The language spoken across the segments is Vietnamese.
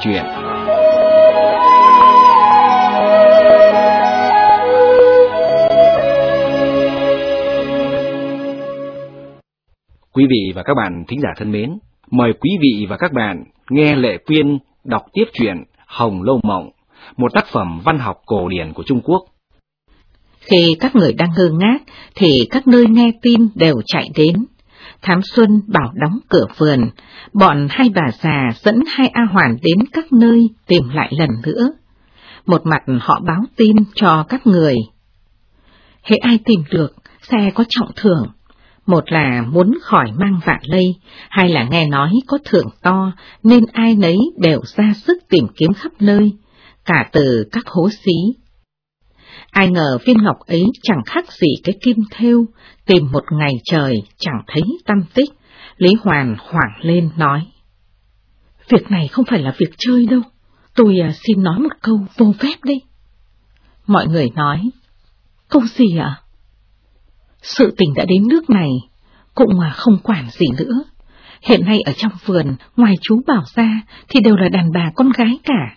chuyện. Quý vị và các bạn thính giả thân mến, mời quý vị và các bạn nghe Lệ Quyên đọc tiếp truyện Hồng Lâu Mộng, một tác phẩm văn học cổ điển của Trung Quốc. Khi các người đang ngơ ngác, thì các nơi nghe tin đều chạy đến. Thám Xuân bảo đóng cửa vườn, bọn hai bà già dẫn hai A Hoàn đến các nơi tìm lại lần nữa. Một mặt họ báo tin cho các người. Hệ ai tìm được, xe có trọng thưởng. Một là muốn khỏi mang vạn lây, hai là nghe nói có thưởng to, nên ai nấy đều ra sức tìm kiếm khắp nơi, cả từ các hố xí. Ai ngờ viên ngọc ấy chẳng khác gì cái kim thêu, tìm một ngày trời chẳng thấy tâm tích. Lý Hoàn hoảng lên nói. Việc này không phải là việc chơi đâu, tôi à, xin nói một câu vô phép đi. Mọi người nói, câu gì ạ? Sự tình đã đến nước này, cũng mà không quản gì nữa. Hiện nay ở trong vườn, ngoài chú bảo ra thì đều là đàn bà con gái cả.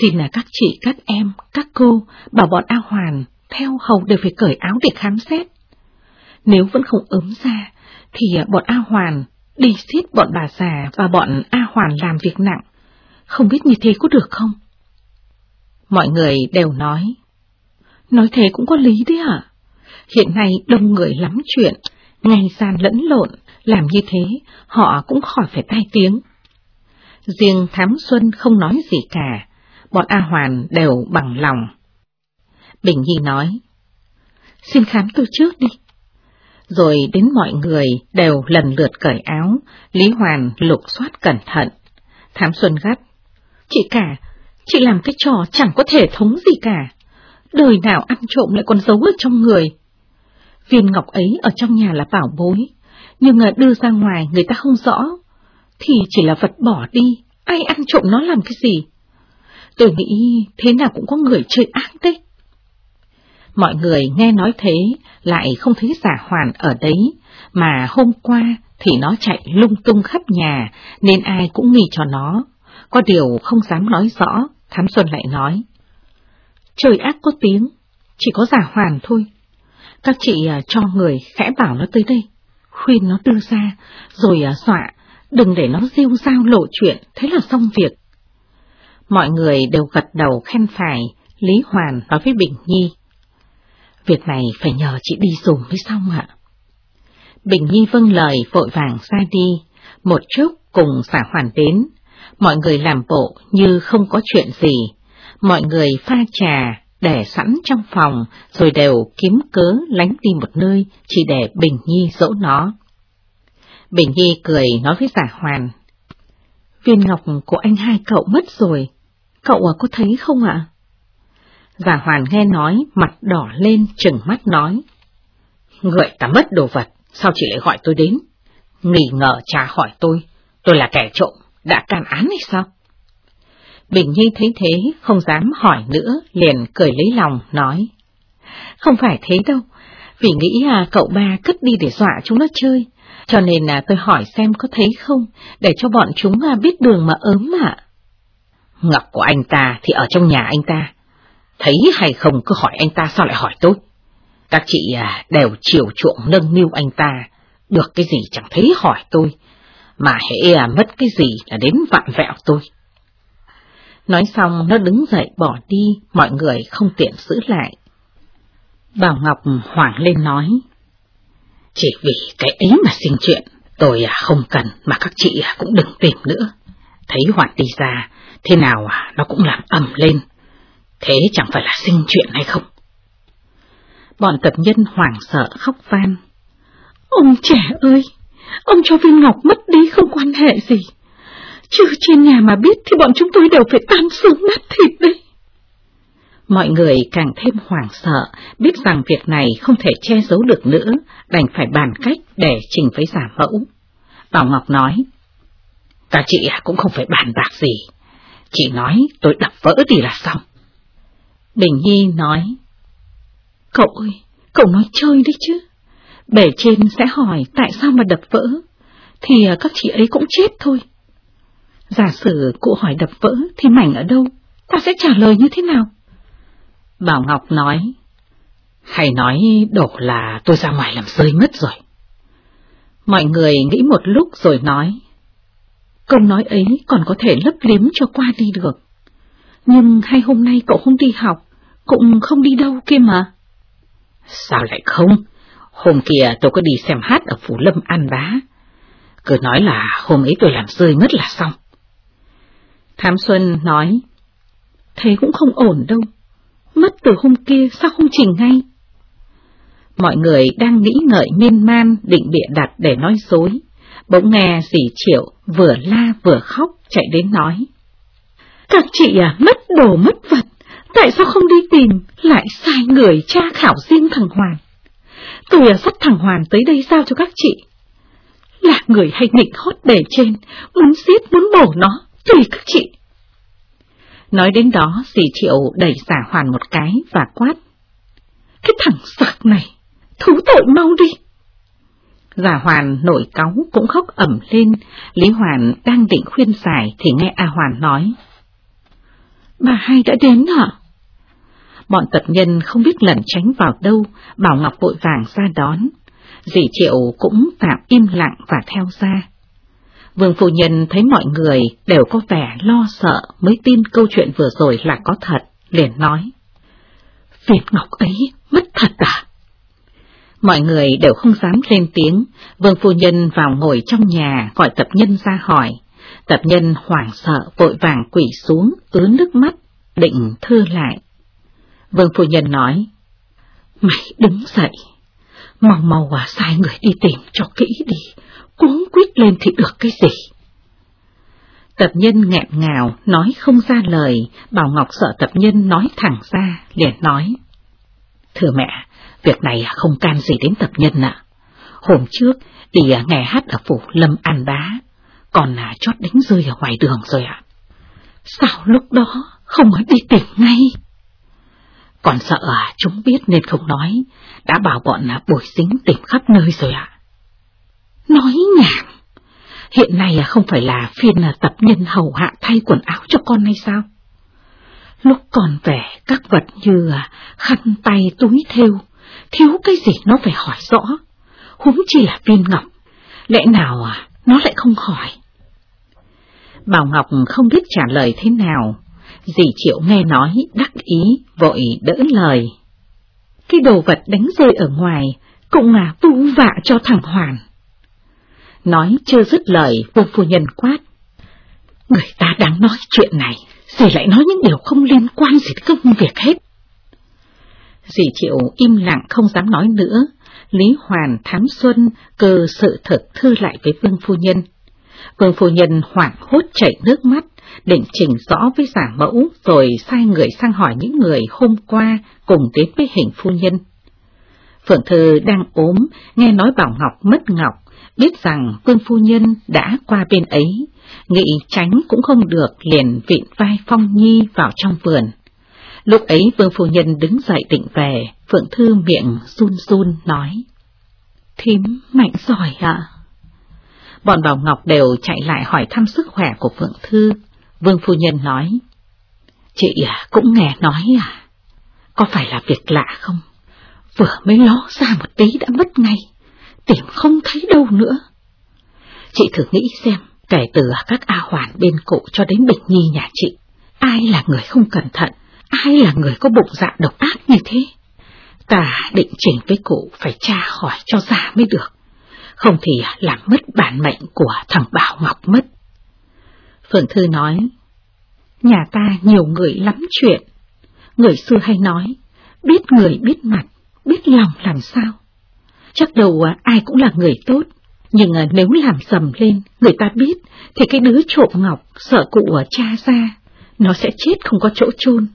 Xin là các chị, các em, các cô bảo bọn A Hoàn theo hầu đều phải cởi áo để khám xét. Nếu vẫn không ấm ra, thì à, bọn A Hoàn đi xiết bọn bà già và bọn A Hoàn làm việc nặng. Không biết như thế có được không? Mọi người đều nói. Nói thế cũng có lý đấy hả? Hiện nay đông người lắm chuyện, ngày gian lẫn lộn, làm như thế họ cũng khỏi phải tai tiếng. Riêng Thám Xuân không nói gì cả, bọn A Hoàn đều bằng lòng. Bình Nhi nói, xin khám tôi trước đi. Rồi đến mọi người đều lần lượt cởi áo, Lý Hoàn lục soát cẩn thận. Thám Xuân gắt, chị cả, chị làm cái trò chẳng có thể thống gì cả. Đời nào ăn trộm lại còn giấu ở trong người. Viên ngọc ấy ở trong nhà là bảo bối, nhưng à, đưa ra ngoài người ta không rõ, thì chỉ là vật bỏ đi, ai ăn trộm nó làm cái gì? Tôi nghĩ thế nào cũng có người chơi ác đấy. Mọi người nghe nói thế lại không thấy giả hoàn ở đấy, mà hôm qua thì nó chạy lung tung khắp nhà nên ai cũng nghi cho nó. Có điều không dám nói rõ, Thám Xuân lại nói. Trời ác có tiếng, chỉ có giả hoàn thôi. Các chị à, cho người khẽ bảo nó tới đây, khuyên nó đưa ra, rồi à, dọa, đừng để nó rêu rao lộ chuyện, thế là xong việc. Mọi người đều gật đầu khen phải, Lý Hoàn nói với Bình Nhi. Việc này phải nhờ chị đi dùng mới xong ạ. Bình Nhi vâng lời vội vàng ra đi, một chút cùng xả hoàn đến, mọi người làm bộ như không có chuyện gì, mọi người pha trà, để sẵn trong phòng, rồi đều kiếm cớ lánh đi một nơi, chỉ để Bình Nhi dỗ nó. Bình Nhi cười nói với giả hoàn. Viên ngọc của anh hai cậu mất rồi, cậu à, có thấy không ạ? Giả hoàn nghe nói, mặt đỏ lên, chừng mắt nói. Người ta mất đồ vật, sao chị lại gọi tôi đến? Nghỉ ngờ cha hỏi tôi, tôi là kẻ trộm, đã can án hay sao? Bình Nhi thấy thế, không dám hỏi nữa, liền cười lấy lòng, nói. Không phải thế đâu, vì nghĩ à, cậu ba cất đi để dọa chúng nó chơi, cho nên là tôi hỏi xem có thấy không, để cho bọn chúng à, biết đường mà ớm ạ. Ngọc của anh ta thì ở trong nhà anh ta, thấy hay không cứ hỏi anh ta sao lại hỏi tôi. Các chị à, đều chiều chuộng nâng niu anh ta, được cái gì chẳng thấy hỏi tôi, mà hễ à, mất cái gì là đến vặn vẹo tôi. Nói xong nó đứng dậy bỏ đi, mọi người không tiện giữ lại. Bảo Ngọc hoảng lên nói. Chỉ vì cái ấy mà sinh chuyện, tôi à không cần mà các chị à, cũng đừng tìm nữa. Thấy Hoạt đi ra, thế nào à nó cũng làm ầm lên. Thế chẳng phải là sinh chuyện hay không? Bọn tập nhân hoảng sợ khóc van. Ông trẻ ơi, ông cho viên ngọc mất đi không quan hệ gì. Chứ trên nhà mà biết thì bọn chúng tôi đều phải tan xương nát thịt đấy. Mọi người càng thêm hoảng sợ, biết rằng việc này không thể che giấu được nữa, đành phải bàn cách để trình với giả mẫu. Bảo Ngọc nói, ta chị à, cũng không phải bàn bạc gì, chỉ nói tôi đập vỡ thì là xong. Bình Nhi nói, cậu ơi, cậu nói chơi đấy chứ, bể trên sẽ hỏi tại sao mà đập vỡ, thì à, các chị ấy cũng chết thôi. Giả sử cụ hỏi đập vỡ thì mảnh ở đâu, ta sẽ trả lời như thế nào? Bảo Ngọc nói, hay nói đổ là tôi ra ngoài làm rơi mất rồi. Mọi người nghĩ một lúc rồi nói, câu nói ấy còn có thể lấp liếm cho qua đi được. Nhưng hai hôm nay cậu không đi học, cũng không đi đâu kia mà. Sao lại không? Hôm kia tôi có đi xem hát ở Phủ Lâm An Bá. Cứ nói là hôm ấy tôi làm rơi mất là xong. Thám Xuân nói, thế cũng không ổn đâu. Mất từ hôm kia sao không chỉnh ngay? Mọi người đang nghĩ ngợi miên man định bịa đặt để nói dối. Bỗng nghe dì Triệu vừa la vừa khóc chạy đến nói. Các chị à, mất đồ mất vật, tại sao không đi tìm, lại sai người tra khảo riêng thằng Hoàn? Tôi à, dắt thằng Hoàn tới đây giao cho các chị. Là người hay nghịch hốt bề trên, muốn giết muốn bổ nó, tùy các chị. Nói đến đó, dì Triệu đẩy giả Hoàn một cái và quát. Cái thằng sặc này, thú tội mau đi. Giả Hoàn nổi cáu cũng khóc ẩm lên, Lý Hoàn đang định khuyên giải thì nghe A Hoàn nói. Bà hai đã đến hả? Bọn tập nhân không biết lẩn tránh vào đâu, Bảo Ngọc vội vàng ra đón. Dì Triệu cũng tạm im lặng và theo ra. Vương phu nhân thấy mọi người đều có vẻ lo sợ mới tin câu chuyện vừa rồi là có thật, liền nói. Việt Ngọc ấy mất thật à? Mọi người đều không dám lên tiếng, vương phu nhân vào ngồi trong nhà gọi tập nhân ra hỏi. Tập nhân hoảng sợ vội vàng quỷ xuống, ứa nước mắt, định thưa lại. Vương phu nhân nói, Mày đứng dậy, mau mau quả sai người đi tìm cho kỹ đi, cuốn quýt lên thì được cái gì. Tập nhân nghẹn ngào, nói không ra lời, Bảo Ngọc sợ tập nhân nói thẳng ra, liền nói. Thưa mẹ, việc này không can gì đến tập nhân ạ. Hôm trước đi nghe hát ở phủ Lâm An Bá, còn là chót đánh rơi ở ngoài đường rồi ạ. Sao lúc đó không đi tìm ngay? Còn sợ à, chúng biết nên không nói, đã bảo bọn là bồi dính tìm khắp nơi rồi ạ. Nói nhảm, hiện nay à, không phải là phiên là tập nhân hầu hạ thay quần áo cho con hay sao? Lúc còn về các vật như à, khăn tay túi thêu, thiếu cái gì nó phải hỏi rõ, huống chi là viên ngọc, lẽ nào à, nó lại không hỏi. Bảo Ngọc không biết trả lời thế nào, dì Triệu nghe nói đắc ý, vội đỡ lời. Cái đồ vật đánh rơi ở ngoài, cũng à vu vạ cho thằng Hoàn. Nói chưa dứt lời, vương phu nhân quát. Người ta đang nói chuyện này, dì lại nói những điều không liên quan gì đến công việc hết. Dì Triệu im lặng không dám nói nữa, Lý Hoàn Thám Xuân cơ sự thật thư lại với vương phu nhân. Vương phu nhân hoảng hốt chảy nước mắt, định chỉnh rõ với giả mẫu rồi sai người sang hỏi những người hôm qua cùng đến với hình phu nhân. Phượng Thư đang ốm, nghe nói Bảo Ngọc mất Ngọc, biết rằng Vương Phu Nhân đã qua bên ấy, nghĩ tránh cũng không được liền vịn vai Phong Nhi vào trong vườn. Lúc ấy Vương Phu Nhân đứng dậy định về, Phượng Thư miệng run run nói. Thím mạnh giỏi ạ. Bọn Bảo Ngọc đều chạy lại hỏi thăm sức khỏe của Phượng Thư. Vương Phu Nhân nói. Chị à, cũng nghe nói à, có phải là việc lạ không? Vừa mới ló ra một tí đã mất ngay, tìm không thấy đâu nữa. Chị thử nghĩ xem, kể từ các A Hoàn bên cụ cho đến Bình Nhi nhà chị, ai là người không cẩn thận, ai là người có bụng dạ độc ác như thế? Ta định trình với cụ phải tra hỏi cho ra mới được, không thì làm mất bản mệnh của thằng Bảo Ngọc mất. Phượng Thư nói, nhà ta nhiều người lắm chuyện, người xưa hay nói, biết người biết mặt, biết lòng làm sao. Chắc đầu à, ai cũng là người tốt, nhưng à, nếu làm sầm lên, người ta biết, thì cái đứa trộm ngọc sợ cụ cha ra, nó sẽ chết không có chỗ chôn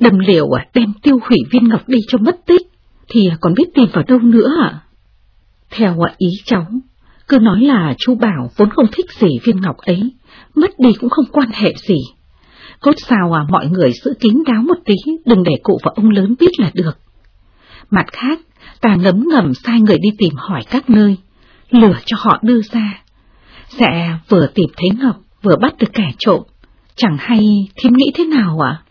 đầm liều à, đem tiêu hủy viên ngọc đi cho mất tích, thì còn biết tìm vào đâu nữa à? Theo ý cháu, cứ nói là chú Bảo vốn không thích gì viên ngọc ấy, mất đi cũng không quan hệ gì. Cốt sao à mọi người giữ kín đáo một tí, đừng để cụ và ông lớn biết là được. Mặt khác, ta ngấm ngầm sai người đi tìm hỏi các nơi, lừa cho họ đưa ra. Sẽ vừa tìm thấy Ngọc, vừa bắt được kẻ trộm, chẳng hay thím nghĩ thế nào ạ?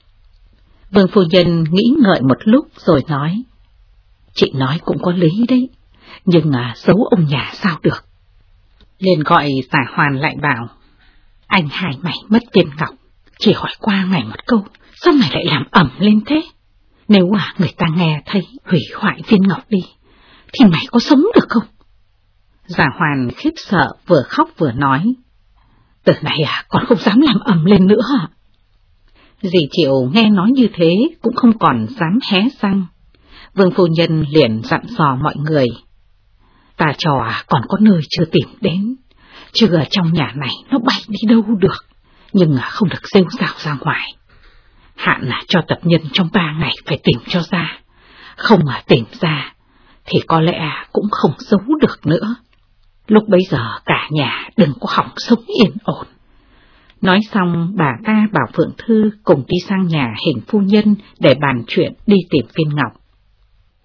Vương phu nhân nghĩ ngợi một lúc rồi nói. Chị nói cũng có lý đấy, nhưng à, giấu ông nhà sao được. liền gọi giả hoàn lại bảo, anh hai mày mất viên ngọc, chỉ hỏi qua mày một câu, sao mày lại làm ẩm lên thế? Nếu à người ta nghe thấy hủy hoại viên ngọc đi, thì mày có sống được không? Giả hoàn khiếp sợ vừa khóc vừa nói, từ này à còn không dám làm ẩm lên nữa à? Dì Triệu nghe nói như thế cũng không còn dám hé răng. Vương phu nhân liền dặn dò mọi người. Ta trò à, còn có nơi chưa tìm đến, chưa ở trong nhà này nó bay đi đâu được, nhưng à, không được rêu rào ra ngoài. Hạn là cho tập nhân trong ba ngày phải tìm cho ra, không mà tìm ra thì có lẽ à, cũng không giấu được nữa. Lúc bấy giờ cả nhà đừng có hỏng sống yên ổn. Nói xong bà ta bảo Phượng Thư cùng đi sang nhà hình phu nhân để bàn chuyện đi tìm viên ngọc.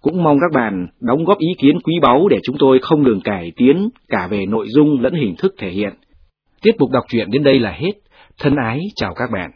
Cũng mong các bạn đóng góp ý kiến quý báu để chúng tôi không ngừng cải tiến cả về nội dung lẫn hình thức thể hiện. Tiết mục đọc truyện đến đây là hết. Thân ái chào các bạn.